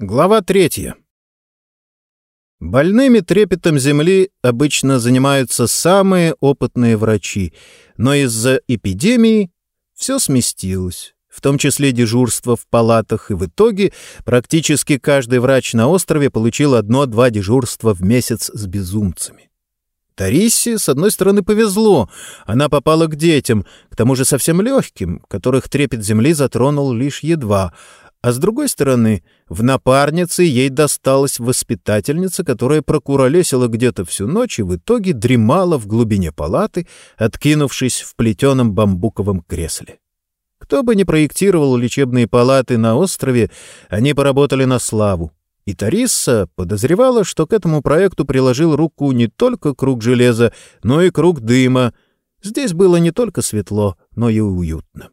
Глава третья. Больными трепетом земли обычно занимаются самые опытные врачи, но из-за эпидемии все сместилось, в том числе дежурство в палатах, и в итоге практически каждый врач на острове получил одно-два дежурства в месяц с безумцами. Тарисе, с одной стороны, повезло. Она попала к детям, к тому же совсем легким, которых трепет земли затронул лишь едва — а с другой стороны, в напарнице ей досталась воспитательница, которая прокуролесила где-то всю ночь и в итоге дремала в глубине палаты, откинувшись в плетеном бамбуковом кресле. Кто бы ни проектировал лечебные палаты на острове, они поработали на славу. И Тарисса подозревала, что к этому проекту приложил руку не только круг железа, но и круг дыма. Здесь было не только светло, но и уютно.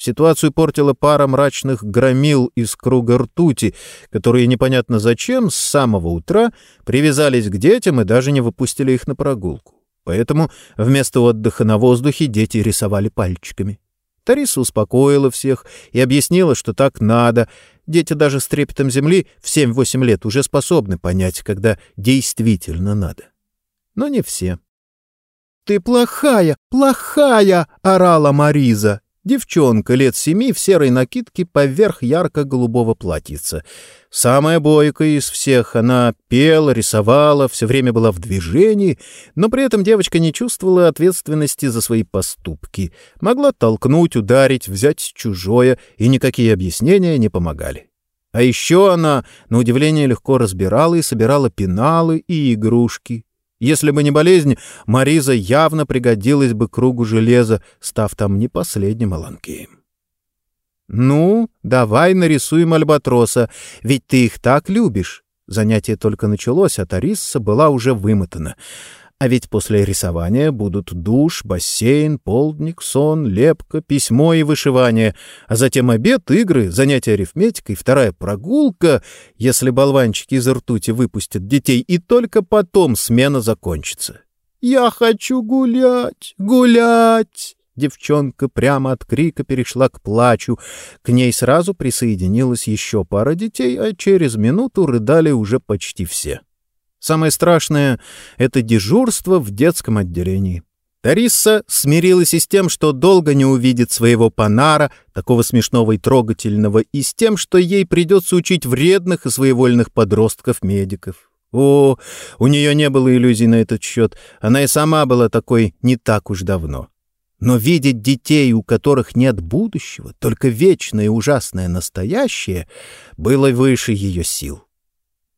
Ситуацию портила пара мрачных громил из круга ртути, которые непонятно зачем с самого утра привязались к детям и даже не выпустили их на прогулку. Поэтому вместо отдыха на воздухе дети рисовали пальчиками. Тариса успокоила всех и объяснила, что так надо. Дети даже с трепетом земли в 7-8 лет уже способны понять, когда действительно надо. Но не все. «Ты плохая, плохая!» — орала Мариза. Девчонка лет семи в серой накидке поверх ярко-голубого платьица. Самая бойкая из всех, она пела, рисовала, все время была в движении, но при этом девочка не чувствовала ответственности за свои поступки. Могла толкнуть, ударить, взять чужое, и никакие объяснения не помогали. А еще она, на удивление, легко разбирала и собирала пеналы и игрушки. Если бы не болезнь, Мариза явно пригодилась бы кругу железа, став там не последним Аланкеем. «Ну, давай нарисуем альбатроса, ведь ты их так любишь». Занятие только началось, а Тарисса была уже вымотана. А ведь после рисования будут душ, бассейн, полдник, сон, лепка, письмо и вышивание, а затем обед, игры, занятия арифметикой, вторая прогулка, если болванчики из ртути выпустят детей, и только потом смена закончится. «Я хочу гулять, гулять!» Девчонка прямо от крика перешла к плачу. К ней сразу присоединилась еще пара детей, а через минуту рыдали уже почти все. Самое страшное — это дежурство в детском отделении. Тарисса смирилась и с тем, что долго не увидит своего панара, такого смешного и трогательного, и с тем, что ей придется учить вредных и своевольных подростков-медиков. О, у нее не было иллюзий на этот счет, она и сама была такой не так уж давно. Но видеть детей, у которых нет будущего, только вечное и ужасное настоящее, было выше ее сил.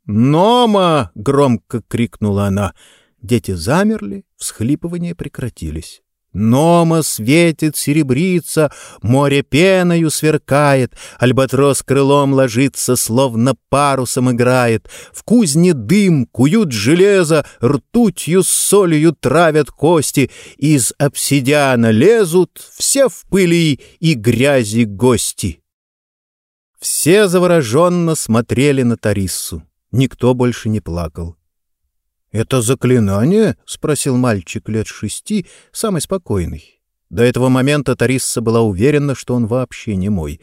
«Нома!» — громко крикнула она. Дети замерли, всхлипывания прекратились. Нома светит, серебрится, море пеною сверкает, альбатрос крылом ложится, словно парусом играет. В кузне дым, куют железо, ртутью с солью травят кости, из обсидиана лезут все в пыли и грязи гости. Все завороженно смотрели на Тариссу. Никто больше не плакал. «Это заклинание?» — спросил мальчик лет шести, самый спокойный. До этого момента Тарисса была уверена, что он вообще не мой.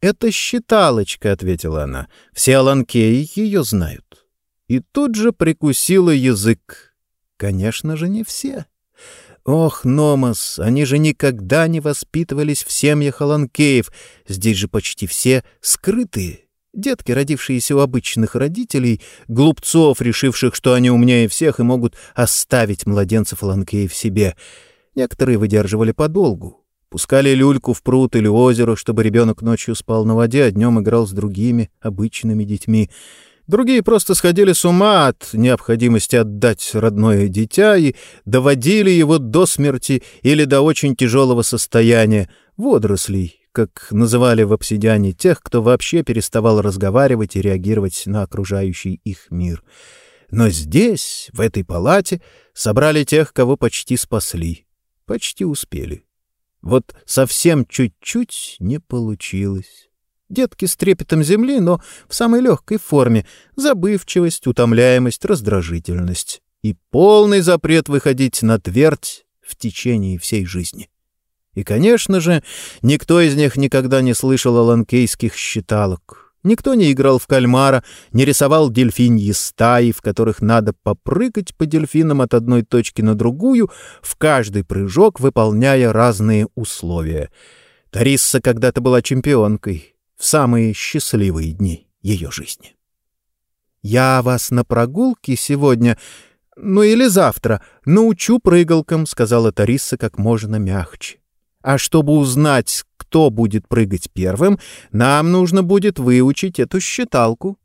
«Это считалочка», — ответила она. «Все аланкеи ее знают». И тут же прикусила язык. «Конечно же, не все». Ох, Номас, они же никогда не воспитывались в семьях аланкеев. Здесь же почти все скрытые. Детки, родившиеся у обычных родителей, глупцов, решивших, что они умнее всех и могут оставить младенцев Ланкей в себе. Некоторые выдерживали подолгу. Пускали люльку в пруд или озеро, чтобы ребенок ночью спал на воде, а днем играл с другими, обычными детьми. Другие просто сходили с ума от необходимости отдать родное дитя и доводили его до смерти или до очень тяжелого состояния, водорослей, как называли в обсидиане тех, кто вообще переставал разговаривать и реагировать на окружающий их мир. Но здесь, в этой палате, собрали тех, кого почти спасли. Почти успели. Вот совсем чуть-чуть не получилось. Детки с трепетом земли, но в самой легкой форме. Забывчивость, утомляемость, раздражительность. И полный запрет выходить на твердь в течение всей жизни. И, конечно же, никто из них никогда не слышал о ланкейских считалок. Никто не играл в кальмара, не рисовал дельфиньи стаи, в которых надо попрыгать по дельфинам от одной точки на другую, в каждый прыжок выполняя разные условия. Тарисса когда-то была чемпионкой в самые счастливые дни ее жизни. «Я вас на прогулке сегодня, ну или завтра, научу прыгалкам», — сказала Тарисса как можно мягче. «А чтобы узнать, кто будет прыгать первым, нам нужно будет выучить эту считалку».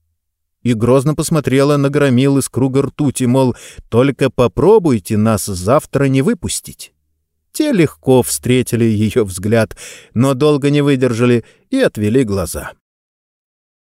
И грозно посмотрела на громил из круга ртути, мол, «Только попробуйте нас завтра не выпустить». Те легко встретили ее взгляд, но долго не выдержали и отвели глаза.